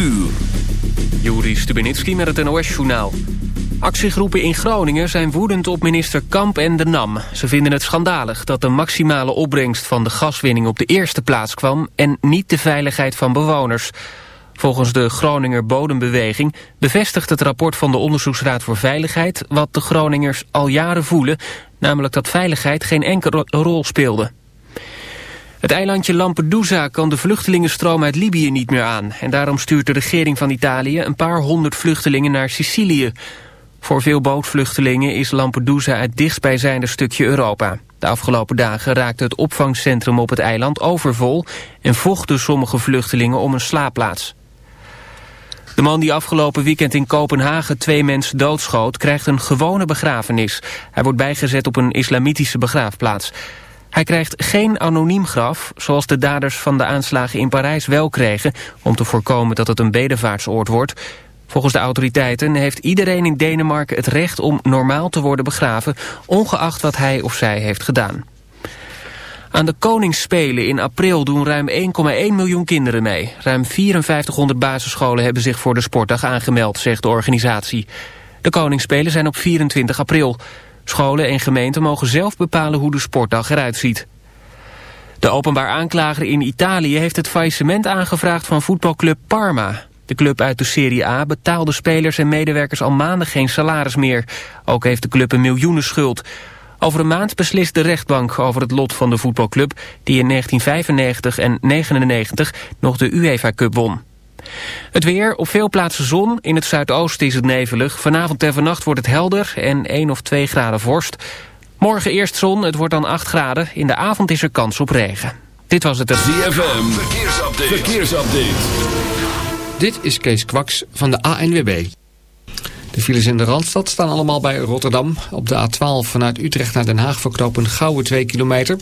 uur. Juri Stubenitski met het NOS-journaal. Actiegroepen in Groningen zijn woedend op minister Kamp en de NAM. Ze vinden het schandalig dat de maximale opbrengst van de gaswinning op de eerste plaats kwam... en niet de veiligheid van bewoners. Volgens de Groninger Bodembeweging bevestigt het rapport van de Onderzoeksraad voor Veiligheid... wat de Groningers al jaren voelen, namelijk dat veiligheid geen enkele rol speelde. Het eilandje Lampedusa kan de vluchtelingenstroom uit Libië niet meer aan. En daarom stuurt de regering van Italië een paar honderd vluchtelingen naar Sicilië. Voor veel bootvluchtelingen is Lampedusa het dichtstbijzijnde stukje Europa. De afgelopen dagen raakte het opvangcentrum op het eiland overvol... en vochten sommige vluchtelingen om een slaapplaats. De man die afgelopen weekend in Kopenhagen twee mensen doodschoot... krijgt een gewone begrafenis. Hij wordt bijgezet op een islamitische begraafplaats. Hij krijgt geen anoniem graf, zoals de daders van de aanslagen in Parijs wel kregen... om te voorkomen dat het een bedevaartsoord wordt. Volgens de autoriteiten heeft iedereen in Denemarken het recht om normaal te worden begraven... ongeacht wat hij of zij heeft gedaan. Aan de Koningsspelen in april doen ruim 1,1 miljoen kinderen mee. Ruim 5400 basisscholen hebben zich voor de sportdag aangemeld, zegt de organisatie. De Koningsspelen zijn op 24 april. Scholen en gemeenten mogen zelf bepalen hoe de sportdag eruit ziet. De openbaar aanklager in Italië heeft het faillissement aangevraagd van voetbalclub Parma. De club uit de Serie A betaalde spelers en medewerkers al maanden geen salaris meer. Ook heeft de club een miljoenenschuld. Over een maand beslist de rechtbank over het lot van de voetbalclub... die in 1995 en 1999 nog de UEFA Cup won. Het weer, op veel plaatsen zon. In het zuidoosten is het nevelig. Vanavond en vannacht wordt het helder en 1 of 2 graden vorst. Morgen eerst zon, het wordt dan 8 graden. In de avond is er kans op regen. Dit was het... ZFM, verkeersupdate. verkeersupdate. Dit is Kees Kwaks van de ANWB. De files in de Randstad staan allemaal bij Rotterdam. Op de A12 vanuit Utrecht naar Den Haag verknopen Gouwe 2 kilometer.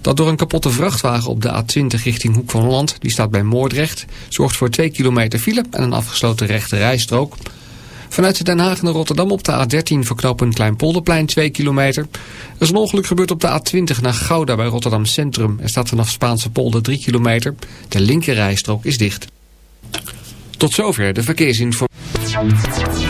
Dat door een kapotte vrachtwagen op de A20 richting Hoek van Holland, die staat bij Moordrecht, zorgt voor 2 kilometer file en een afgesloten rechte rijstrook. Vanuit Den Haag naar Rotterdam op de A13 verknopen Kleinpolderplein 2 kilometer. Er is een ongeluk gebeurd op de A20 naar Gouda bij Rotterdam Centrum. Er staat vanaf Spaanse polder 3 kilometer. De linker rijstrook is dicht. Tot zover de verkeersinformatie.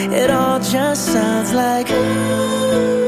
It all just sounds like Mm,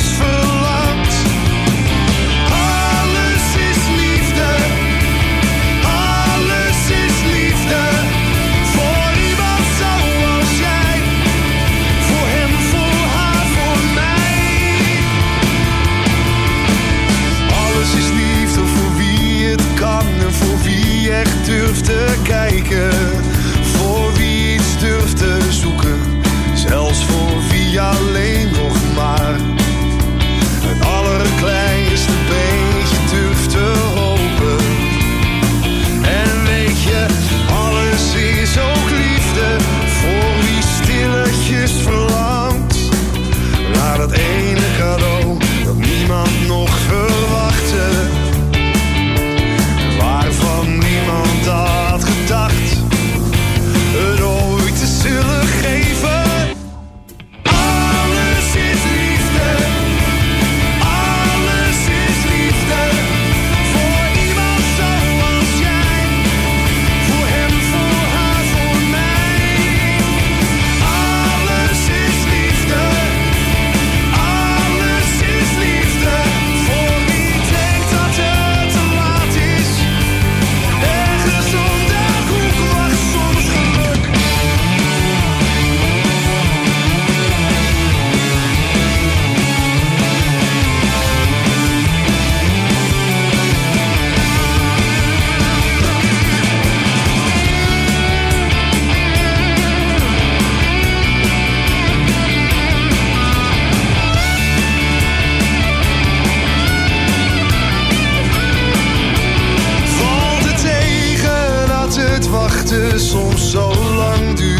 just for het wachten soms zo lang duurt.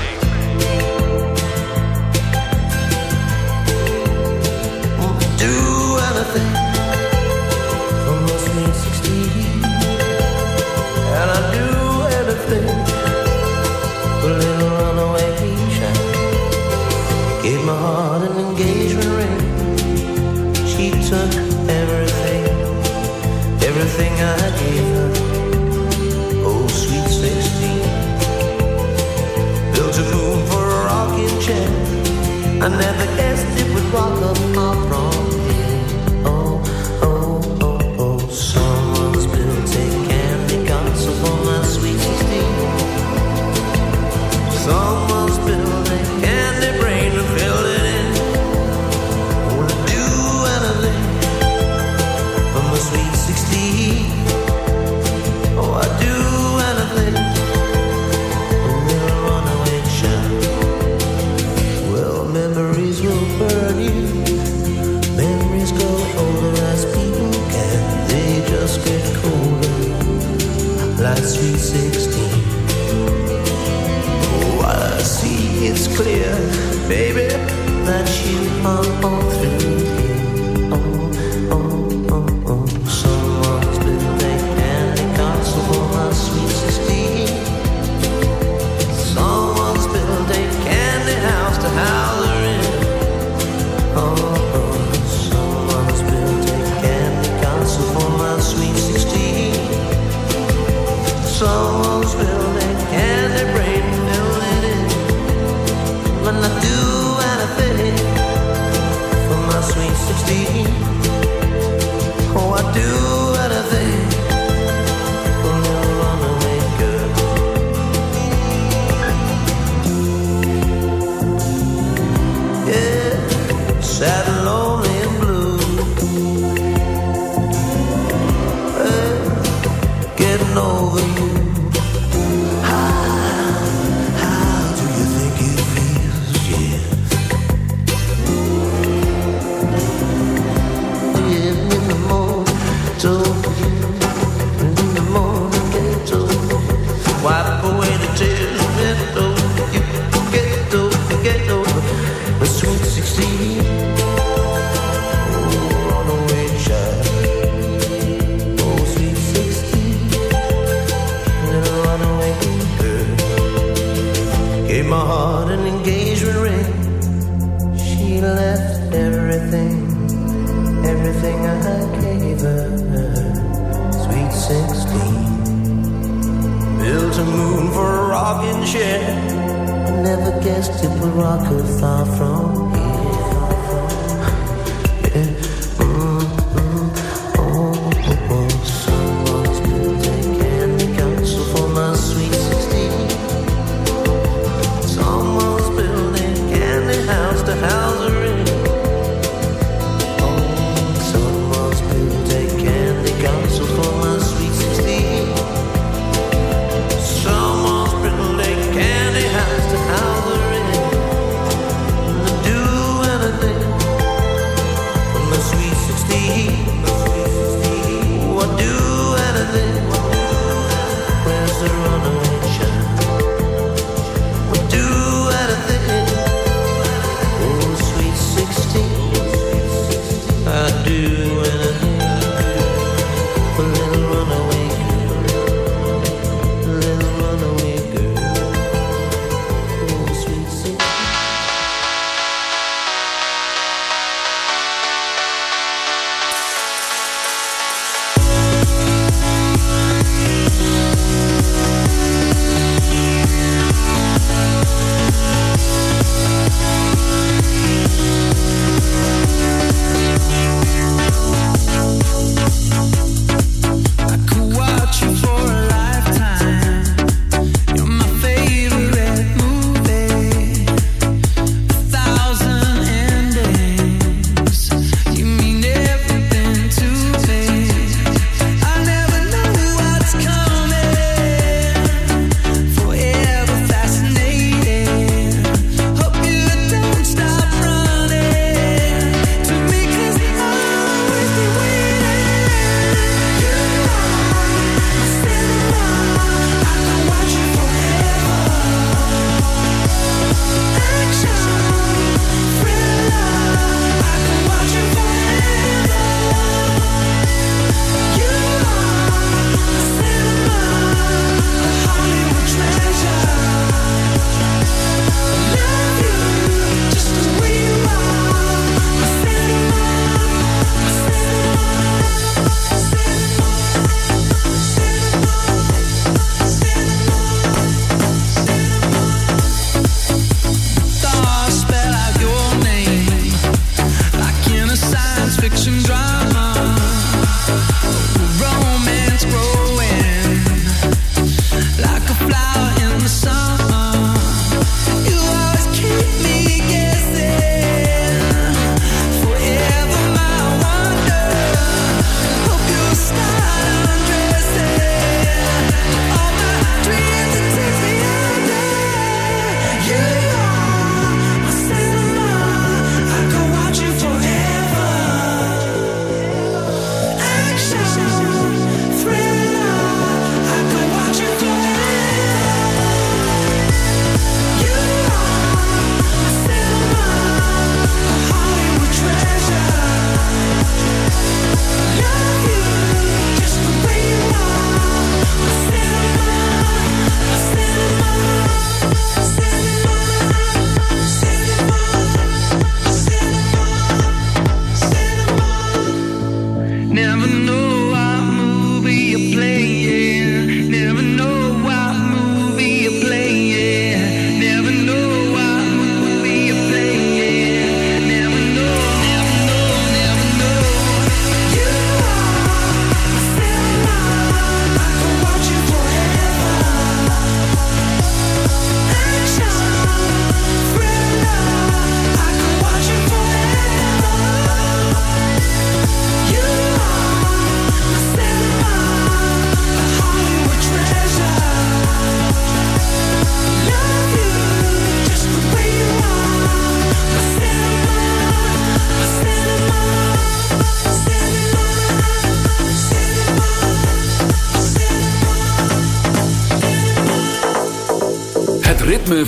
I never could far